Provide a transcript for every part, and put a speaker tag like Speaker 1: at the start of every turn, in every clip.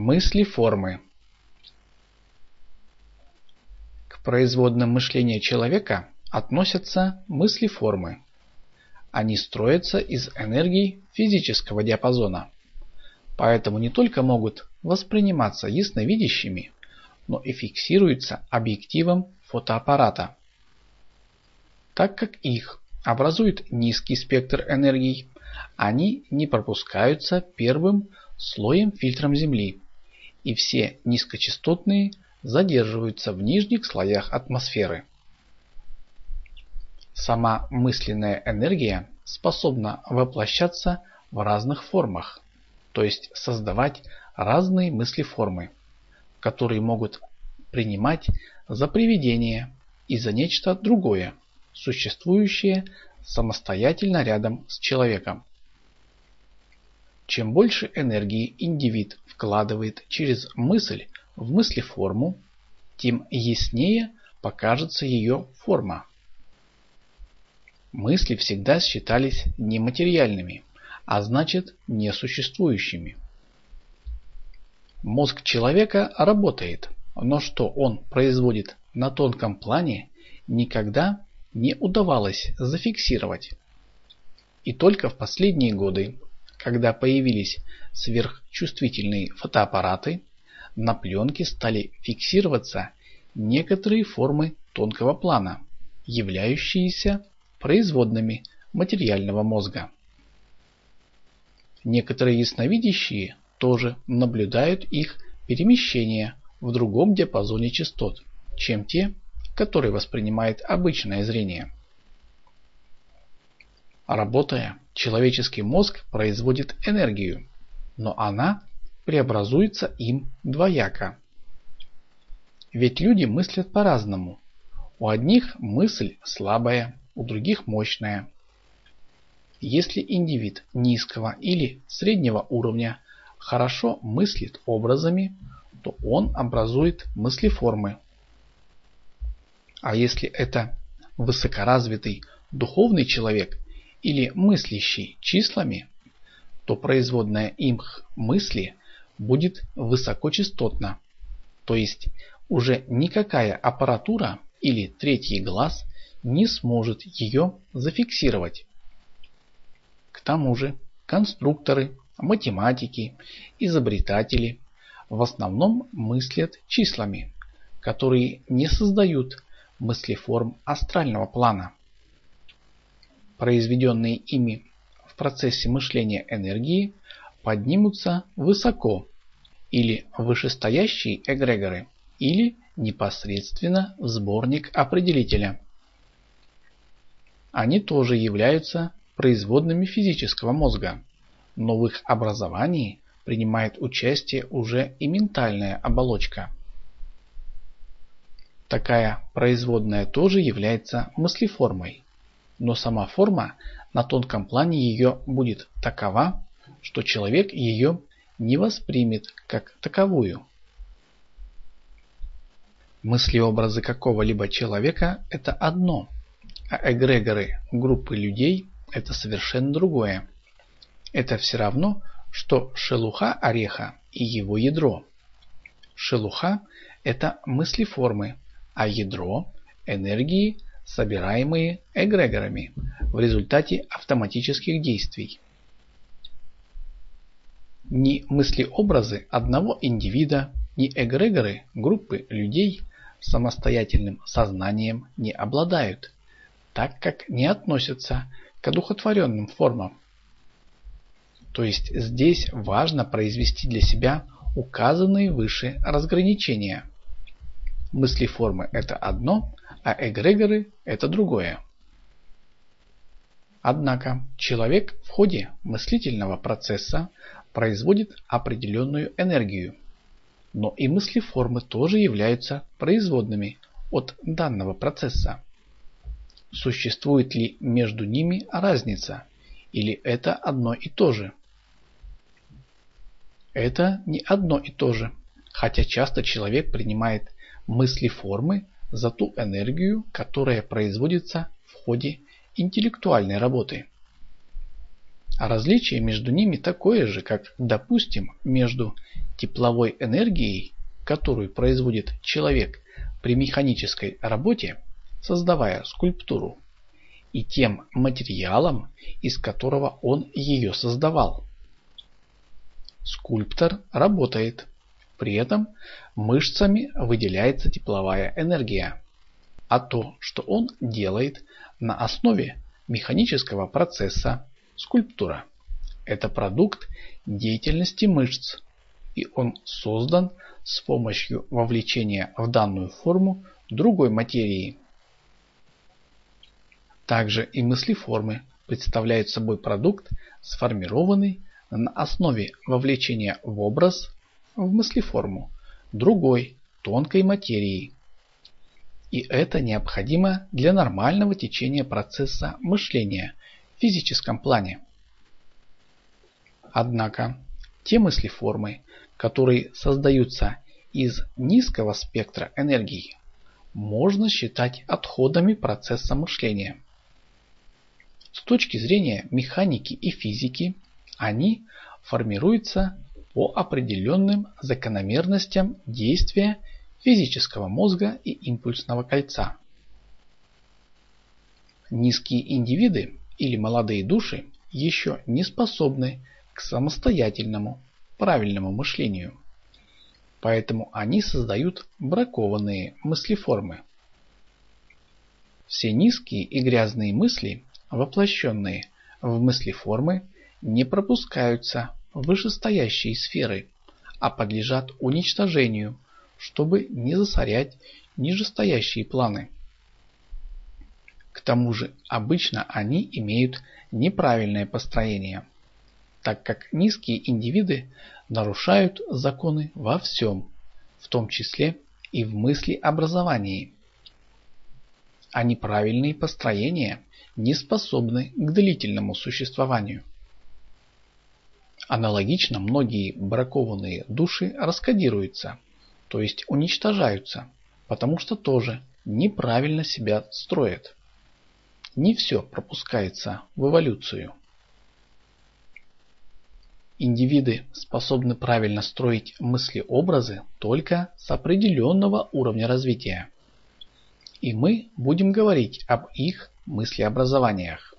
Speaker 1: Мысли формы. К производным мышления человека относятся мысли формы. Они строятся из энергий физического диапазона, поэтому не только могут восприниматься ясновидящими, но и фиксируются объективом фотоаппарата. Так как их образует низкий спектр энергий, они не пропускаются первым слоем фильтром Земли, и все низкочастотные задерживаются в нижних слоях атмосферы. Сама мысленная энергия способна воплощаться в разных формах, то есть создавать разные мыслеформы, которые могут принимать за привидение и за нечто другое, существующее самостоятельно рядом с человеком. Чем больше энергии индивид вкладывает через мысль в мыслеформу, тем яснее покажется ее форма. Мысли всегда считались нематериальными, а значит несуществующими. Мозг человека работает, но что он производит на тонком плане, никогда не удавалось зафиксировать. И только в последние годы когда появились сверхчувствительные фотоаппараты, на пленке стали фиксироваться некоторые формы тонкого плана, являющиеся производными материального мозга. Некоторые ясновидящие тоже наблюдают их перемещение в другом диапазоне частот, чем те, которые воспринимает обычное зрение. Работая, человеческий мозг производит энергию, но она преобразуется им двояко. Ведь люди мыслят по-разному. У одних мысль слабая, у других мощная. Если индивид низкого или среднего уровня хорошо мыслит образами, то он образует мыслеформы. А если это высокоразвитый духовный человек или мыслящий числами, то производная им мысли будет высокочастотна, то есть уже никакая аппаратура или третий глаз не сможет ее зафиксировать. К тому же конструкторы, математики, изобретатели в основном мыслят числами, которые не создают мыслеформ астрального плана произведенные ими в процессе мышления энергии, поднимутся высоко, или вышестоящие эгрегоры, или непосредственно в сборник определителя. Они тоже являются производными физического мозга, но в их образовании принимает участие уже и ментальная оболочка. Такая производная тоже является мыслеформой но сама форма на тонком плане ее будет такова, что человек ее не воспримет как таковую. Мысли-образы какого-либо человека – это одно, а эгрегоры группы людей – это совершенно другое. Это все равно, что шелуха ореха и его ядро. Шелуха – это мысли-формы, а ядро – энергии, собираемые эгрегорами в результате автоматических действий. Ни мысли-образы одного индивида, ни эгрегоры группы людей самостоятельным сознанием не обладают, так как не относятся к одухотворенным формам. То есть здесь важно произвести для себя указанные выше разграничения. Мысли-формы это одно, а эгрегоры – это другое. Однако человек в ходе мыслительного процесса производит определенную энергию, но и мыслеформы тоже являются производными от данного процесса. Существует ли между ними разница, или это одно и то же? Это не одно и то же, хотя часто человек принимает мыслеформы за ту энергию, которая производится в ходе интеллектуальной работы. А различие между ними такое же, как, допустим, между тепловой энергией, которую производит человек при механической работе, создавая скульптуру, и тем материалом, из которого он ее создавал. Скульптор работает, при этом мышцами выделяется тепловая энергия, а то, что он делает на основе механического процесса скульптура, это продукт деятельности мышц, и он создан с помощью вовлечения в данную форму другой материи. Также и мыслеформы представляют собой продукт, сформированный на основе вовлечения в образ, в мыслеформу, другой, тонкой материи. И это необходимо для нормального течения процесса мышления в физическом плане. Однако, те мыслеформы, которые создаются из низкого спектра энергии, можно считать отходами процесса мышления. С точки зрения механики и физики, они формируются по определенным закономерностям действия физического мозга и импульсного кольца. Низкие индивиды или молодые души еще не способны к самостоятельному, правильному мышлению. Поэтому они создают бракованные мыслеформы. Все низкие и грязные мысли воплощенные в мысли формы, не пропускаются вышестоящие сферы, а подлежат уничтожению, чтобы не засорять нижестоящие планы. К тому же обычно они имеют неправильное построение, так как низкие индивиды нарушают законы во всем, в том числе и в мыслеобразовании. А неправильные построения не способны к длительному существованию. Аналогично многие бракованные души раскодируются, то есть уничтожаются, потому что тоже неправильно себя строят. Не все пропускается в эволюцию. Индивиды способны правильно строить мысли-образы только с определенного уровня развития. И мы будем говорить об их мыслеобразованиях.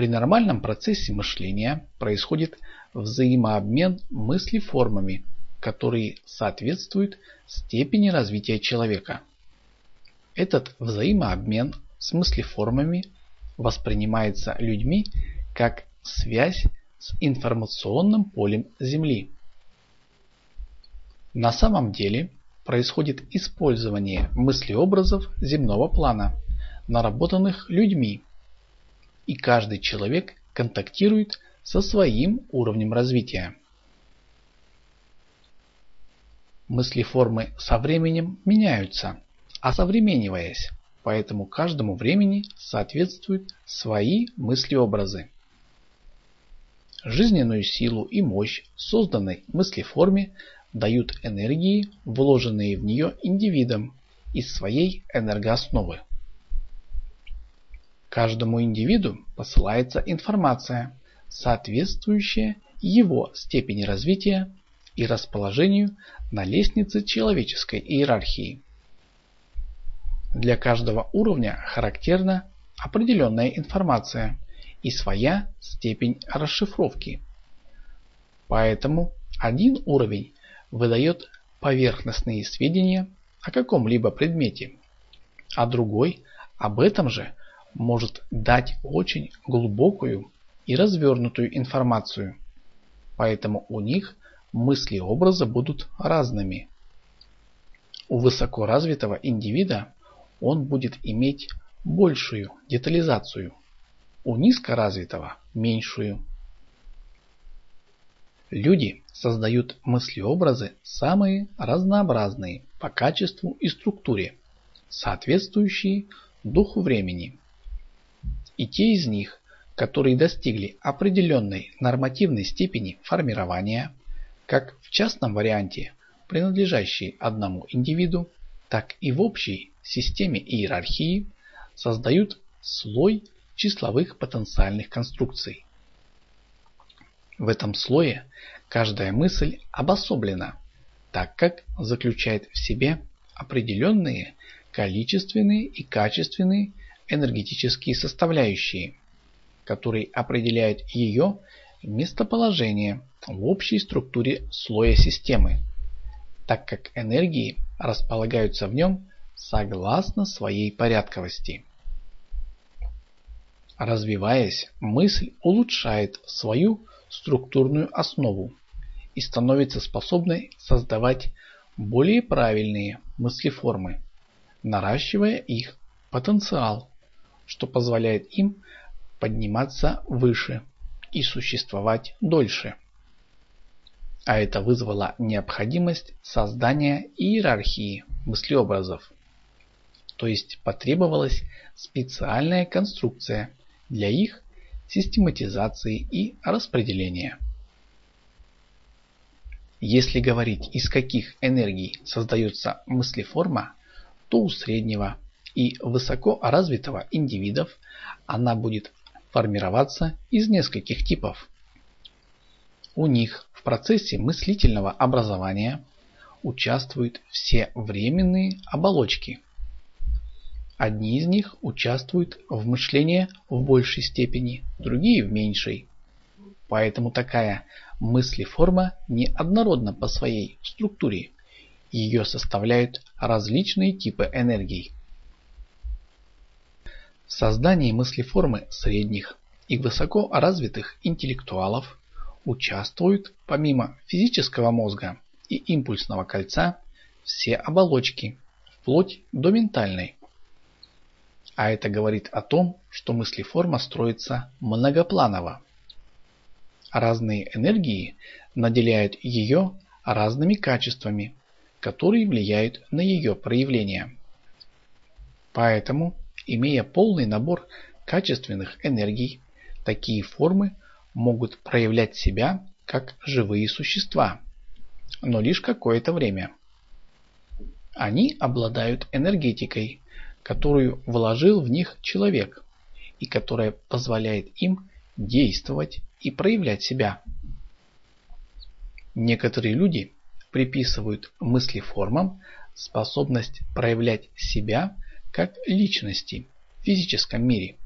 Speaker 1: При нормальном процессе мышления происходит взаимообмен мыслеформами, которые соответствуют степени развития человека. Этот взаимообмен с мыслеформами воспринимается людьми как связь с информационным полем Земли. На самом деле происходит использование мыслеобразов земного плана, наработанных людьми, и каждый человек контактирует со своим уровнем развития. Мыслеформы со временем меняются, осовремениваясь, поэтому каждому времени соответствуют свои мыслеобразы. Жизненную силу и мощь созданной мыслеформе дают энергии, вложенные в нее индивидом из своей энергоосновы. Каждому индивиду посылается информация, соответствующая его степени развития и расположению на лестнице человеческой иерархии. Для каждого уровня характерна определенная информация и своя степень расшифровки. Поэтому один уровень выдает поверхностные сведения о каком-либо предмете, а другой об этом же может дать очень глубокую и развернутую информацию. Поэтому у них мысли и образы будут разными. У высокоразвитого индивида он будет иметь большую детализацию, у низкоразвитого – меньшую. Люди создают мыслеобразы самые разнообразные по качеству и структуре, соответствующие духу времени. И те из них, которые достигли определенной нормативной степени формирования, как в частном варианте, принадлежащие одному индивиду, так и в общей системе иерархии, создают слой числовых потенциальных конструкций. В этом слое каждая мысль обособлена, так как заключает в себе определенные количественные и качественные энергетические составляющие, которые определяют ее местоположение в общей структуре слоя системы, так как энергии располагаются в нем согласно своей порядковости. Развиваясь, мысль улучшает свою структурную основу и становится способной создавать более правильные мыслеформы, наращивая их потенциал, что позволяет им подниматься выше и существовать дольше. А это вызвало необходимость создания иерархии мыслеобразов. То есть потребовалась специальная конструкция для их систематизации и распределения. Если говорить, из каких энергий создается мыслеформа, то у среднего и высоко развитого индивидов она будет формироваться из нескольких типов. У них в процессе мыслительного образования участвуют все временные оболочки. Одни из них участвуют в мышлении в большей степени, другие в меньшей. Поэтому такая мыслеформа неоднородна по своей структуре. Ее составляют различные типы энергий. В создании мыслеформы средних и высоко развитых интеллектуалов участвуют помимо физического мозга и импульсного кольца все оболочки, вплоть до ментальной. А это говорит о том, что мыслеформа строится многопланово. Разные энергии наделяют ее разными качествами, которые влияют на ее проявление. Поэтому Имея полный набор качественных энергий, такие формы могут проявлять себя как живые существа, но лишь какое-то время. Они обладают энергетикой, которую вложил в них человек и которая позволяет им действовать и проявлять себя. Некоторые люди приписывают мыслеформам способность проявлять себя как личности в физическом мире.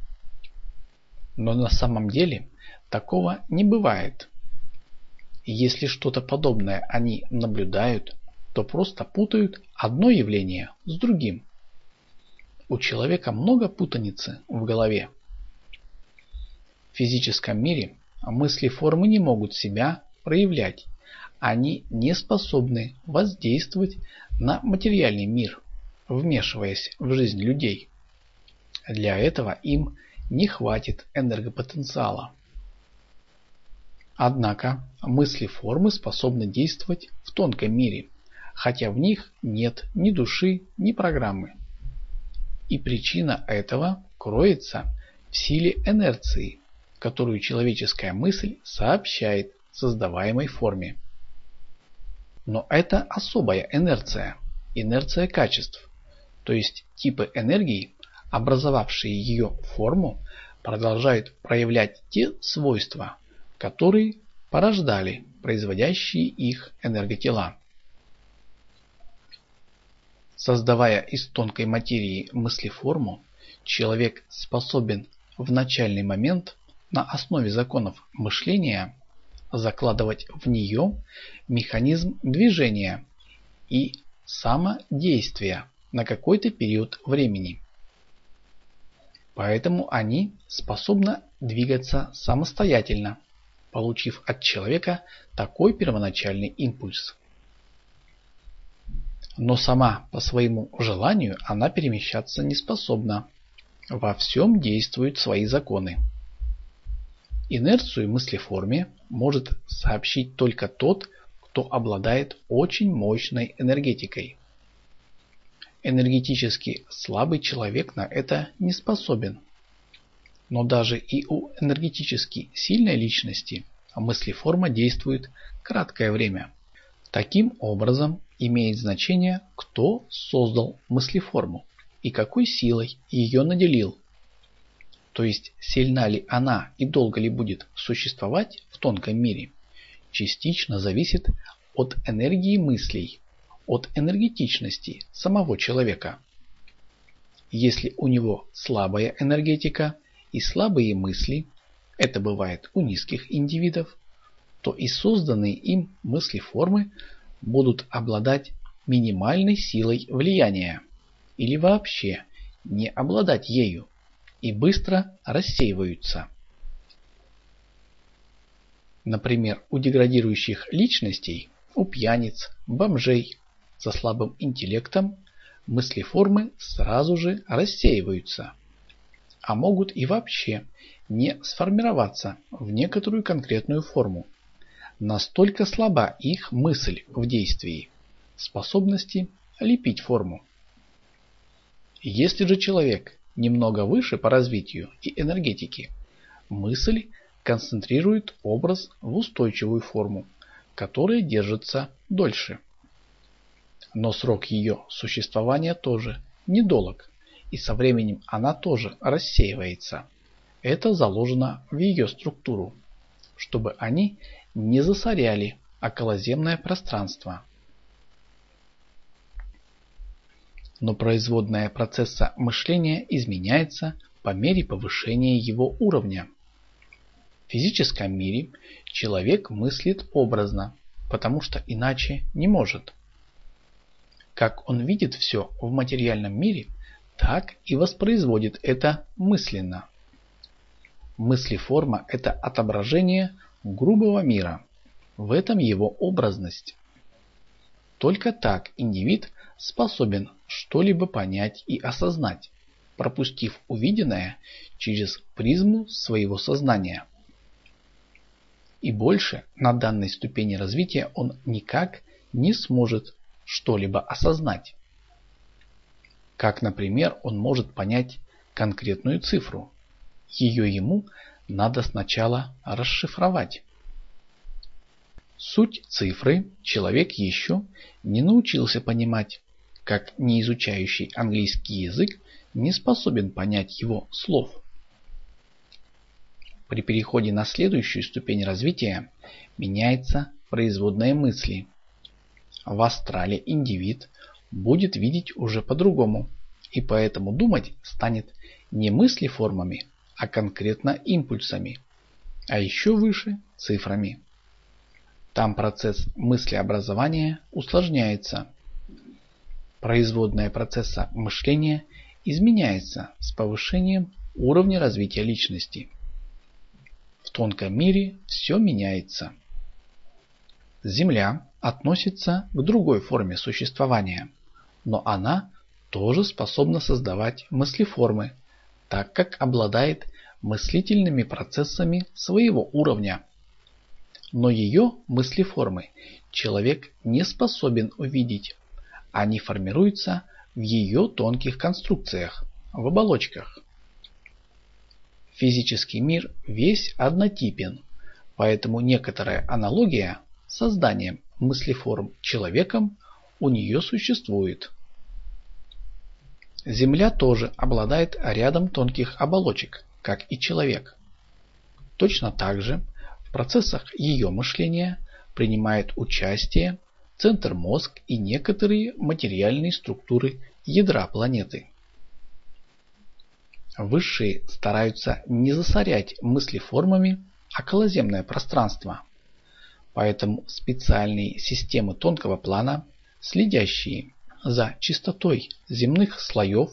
Speaker 1: Но на самом деле такого не бывает. Если что-то подобное они наблюдают, то просто путают одно явление с другим. У человека много путаницы в голове. В физическом мире мысли формы не могут себя проявлять. Они не способны воздействовать на материальный мир вмешиваясь в жизнь людей. Для этого им не хватит энергопотенциала. Однако мысли формы способны действовать в тонком мире, хотя в них нет ни души, ни программы. И причина этого кроется в силе инерции, которую человеческая мысль сообщает создаваемой форме. Но это особая инерция, инерция качеств, то есть типы энергии, образовавшие ее форму, продолжают проявлять те свойства, которые порождали производящие их энерготела. Создавая из тонкой материи мыслеформу, человек способен в начальный момент на основе законов мышления закладывать в нее механизм движения и самодействия на какой-то период времени. Поэтому они способны двигаться самостоятельно, получив от человека такой первоначальный импульс. Но сама по своему желанию она перемещаться не способна. Во всем действуют свои законы. Инерцию мыслеформе может сообщить только тот, кто обладает очень мощной энергетикой. Энергетически слабый человек на это не способен. Но даже и у энергетически сильной личности мыслеформа действует краткое время. Таким образом, имеет значение, кто создал мыслеформу и какой силой ее наделил. то есть сильна ли она и долго ли будет существовать в тонком мире, частично зависит от энергии мыслей, от энергетичности самого человека. Если у него слабая энергетика и слабые мысли, это бывает у низких индивидов, то и созданные им мысли-формы будут обладать минимальной силой влияния или вообще не обладать ею и быстро рассеиваются. Например, у деградирующих личностей, у пьяниц, бомжей со слабым интеллектом мыслеформы сразу же рассеиваются, а могут и вообще не сформироваться в некоторую конкретную форму. Настолько слаба их мысль в действии, способности лепить форму. Если же человек немного выше по развитию и энергетике, мысль концентрирует образ в устойчивую форму, которая держится дольше. Но срок ее существования тоже недолг, и со временем она тоже рассеивается. Это заложено в ее структуру, чтобы они не засоряли околоземное пространство. Но производная процесса мышления изменяется по мере повышения его уровня. В физическом мире человек мыслит образно, потому что иначе не может. Как он видит все в материальном мире, так и воспроизводит это мысленно. Мыслеформа – это отображение грубого мира. В этом его образность. Только так индивид способен что-либо понять и осознать, пропустив увиденное через призму своего сознания. И больше на данной ступени развития он никак не сможет что-либо осознать. Как, например, он может понять конкретную цифру. Ее ему надо сначала расшифровать. Суть цифры человек еще не научился понимать, как не изучающий английский язык не способен понять его слов. При переходе на следующую ступень развития меняется производная мысли. В астрале индивид будет видеть уже по-другому, и поэтому думать станет не мысли-формами, а конкретно импульсами, а еще выше цифрами. Там процесс мыслеобразования усложняется. Производная процесса мышления изменяется с повышением уровня развития личности. В тонком мире все меняется. Земля относится к другой форме существования, но она тоже способна создавать мыслеформы, так как обладает мыслительными процессами своего уровня. Но ее мыслеформы человек не способен увидеть. Они формируются в ее тонких конструкциях, в оболочках. Физический мир весь однотипен, поэтому некоторая аналогия с созданием мыслеформ человеком у нее существует. Земля тоже обладает рядом тонких оболочек, как и человек. Точно так же в процессах ее мышления принимает участие центр мозг и некоторые материальные структуры ядра планеты. Высшие стараются не засорять мыслеформами околоземное пространство. Поэтому специальные системы тонкого плана, следящие за чистотой земных слоев,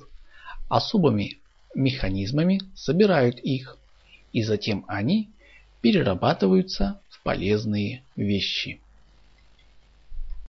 Speaker 1: особыми механизмами собирают их, и затем они перерабатываются в полезные вещи.